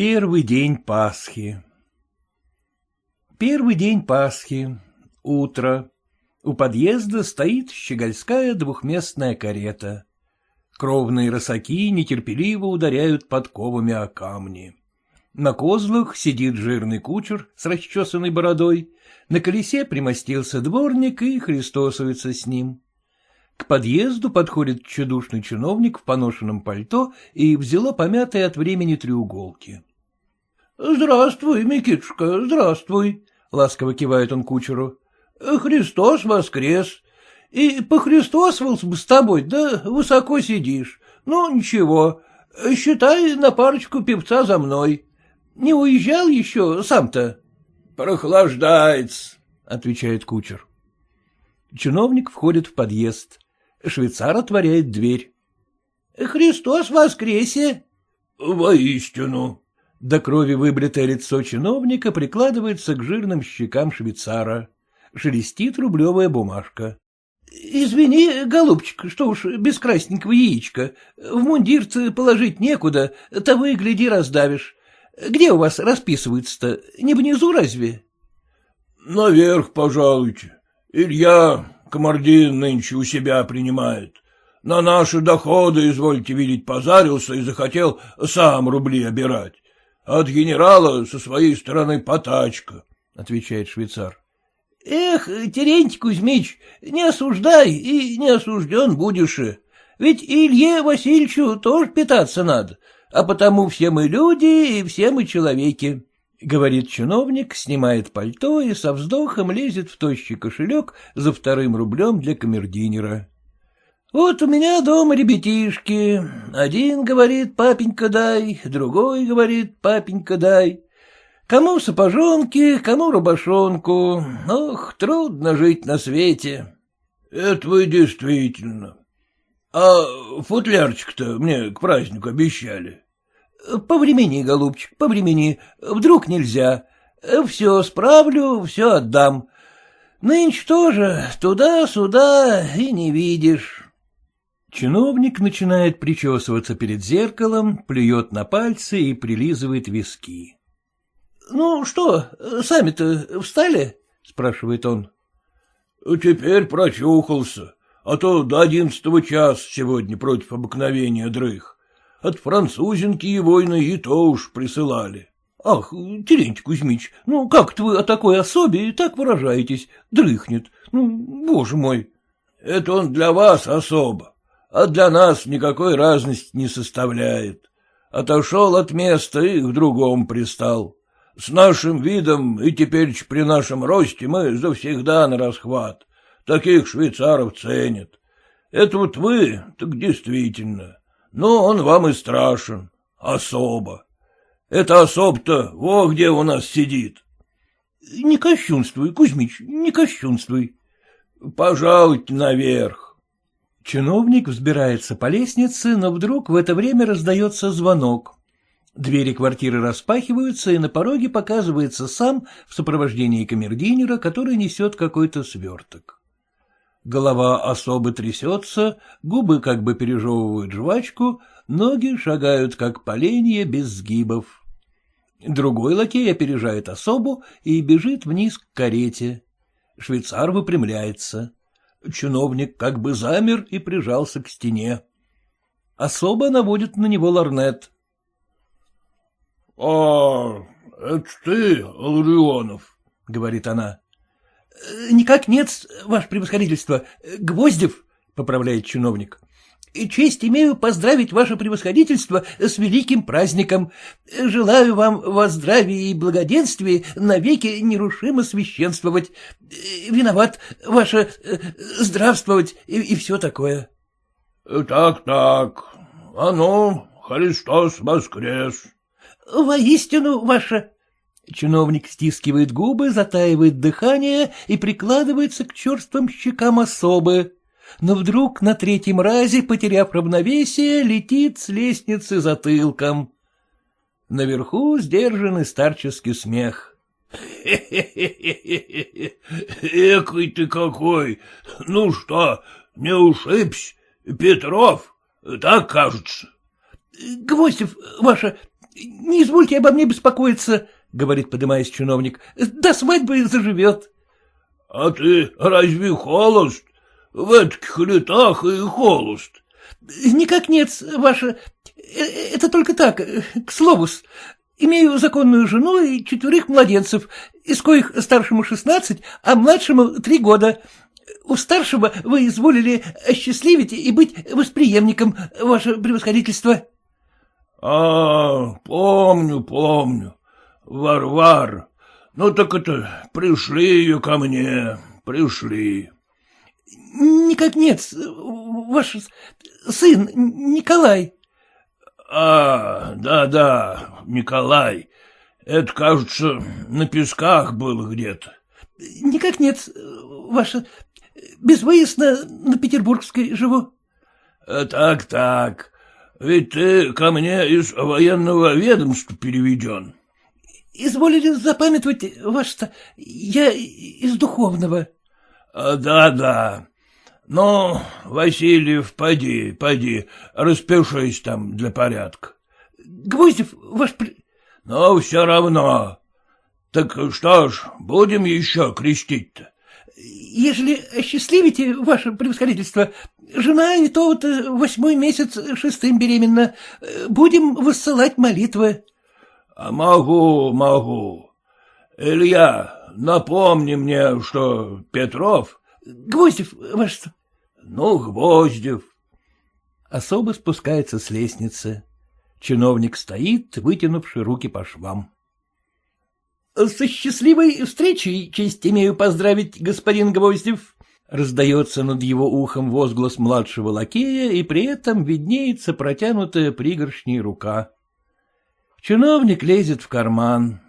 Первый день Пасхи Первый день Пасхи. Утро. У подъезда стоит щегольская двухместная карета. Кровные росаки нетерпеливо ударяют подковами о камни. На козлах сидит жирный кучер с расчесанной бородой, на колесе примостился дворник и христосуется с ним. К подъезду подходит чудушный чиновник в поношенном пальто и взяло помятые от времени треуголки. — Здравствуй, Микитушка, здравствуй, — ласково кивает он кучеру. — Христос воскрес. И похристосовался бы с тобой, да высоко сидишь. Ну, ничего, считай на парочку певца за мной. Не уезжал еще сам-то? — Прохлаждается, — отвечает кучер. Чиновник входит в подъезд. Швейцар отворяет дверь. — Христос воскресе! — Воистину. До крови выбритое лицо чиновника прикладывается к жирным щекам швейцара. Шелестит рублевая бумажка. — Извини, голубчик, что уж без красненького яичка. В мундирце положить некуда, того и гляди раздавишь. Где у вас расписывается-то? Не внизу разве? — Наверх, пожалуйте. Илья Комардин нынче у себя принимает. На наши доходы, извольте видеть, позарился и захотел сам рубли обирать. От генерала со своей стороны потачка, — отвечает швейцар. — Эх, Терентий Кузьмич, не осуждай и не осужден будешь. Ведь Илье Васильевичу тоже питаться надо, а потому все мы люди и все мы человеки. — говорит чиновник, снимает пальто и со вздохом лезет в тощий кошелек за вторым рублем для камердинера. Вот у меня дома ребятишки. Один говорит, папенька дай, другой говорит, папенька дай. Кому сапожонки, кому рубашонку. Ох, трудно жить на свете. Это вы действительно. А футлярчик-то мне к празднику обещали. — Повремени, голубчик, повремени, вдруг нельзя. Все справлю, все отдам. Нынче тоже туда-сюда и не видишь. Чиновник начинает причесываться перед зеркалом, плюет на пальцы и прилизывает виски. — Ну что, сами-то встали? — спрашивает он. — Теперь прочухался, а то до одиннадцатого часа сегодня против обыкновения дрых. От французинки и войны и то уж присылали. — Ах, Терентий Кузьмич, ну как-то вы о такой особе и так выражаетесь, дрыхнет, ну, боже мой. — Это он для вас особо, а для нас никакой разности не составляет. Отошел от места и к другому пристал. С нашим видом и теперь при нашем росте мы завсегда на расхват. Таких швейцаров ценят. Это вот вы, так действительно. Но он вам и страшен. Особо. Это особ-то во где у нас сидит. — Не кощунствуй, Кузьмич, не кощунствуй. — Пожалуйте наверх. Чиновник взбирается по лестнице, но вдруг в это время раздается звонок. Двери квартиры распахиваются, и на пороге показывается сам в сопровождении камердинера, который несет какой-то сверток. Голова особо трясется, губы как бы пережевывают жвачку, ноги шагают, как поленья, без сгибов. Другой лакей опережает особу и бежит вниз к карете. Швейцар выпрямляется. Чиновник как бы замер и прижался к стене. Особо наводит на него ларнет. — А, это ты, Ларионов, — говорит она. — Никак нет, ваше превосходительство. Гвоздев, — поправляет чиновник. — Честь имею поздравить ваше превосходительство с великим праздником. Желаю вам во здравии и благоденствии навеки нерушимо священствовать. Виноват, ваше здравствовать и, и все такое. — Так, так. А ну, Христос воскрес. — Воистину, ваше... Чиновник стискивает губы, затаивает дыхание и прикладывается к черствым щекам особы. Но вдруг на третьем разе, потеряв равновесие, летит с лестницы затылком. Наверху сдержанный старческий смех. — Экой ты какой! Ну что, не ушибсь? Петров? Так кажется. — Гвоздев, ваша... Не извольте обо мне беспокоиться, — говорит, подымаясь чиновник, — до свадьбы заживет. — А ты разве холост? В этих летах и холост. — Никак нет, ваша... Э, это только так, к слову -с. Имею законную жену и четверых младенцев, из коих старшему шестнадцать, а младшему три года. У старшего вы изволили осчастливить и быть восприемником, ваше превосходительство. — А, помню, помню. Варвар. Ну так это, пришли ее ко мне, пришли. — Никак нет, ваш сын Николай. — А, да-да, Николай. Это, кажется, на песках было где-то. — Никак нет, ваша... Безвыездно на Петербургской живу. Так, — Так-так. Ведь ты ко мне из военного ведомства переведен. — Изволили запамятовать, ваше я из духовного. Да-да. Ну, Васильев, поди, поди, распишись там для порядка. — Гвоздев, ваш... — Ну, все равно. Так что ж, будем еще крестить-то? — Ежели осчастливите, ваше превосходительство, жена не то вот э, восьмой месяц шестым беременна, будем высылать молитвы. — могу, могу. Илья, напомни мне, что Петров... — Гвоздев, ваше ну, Гвоздев. Особо спускается с лестницы. Чиновник стоит, вытянувши руки по швам. — Со счастливой встречей честь имею поздравить, господин Гвоздев. Раздается над его ухом возглас младшего лакея, и при этом виднеется протянутая пригоршней рука. Чиновник лезет в карман.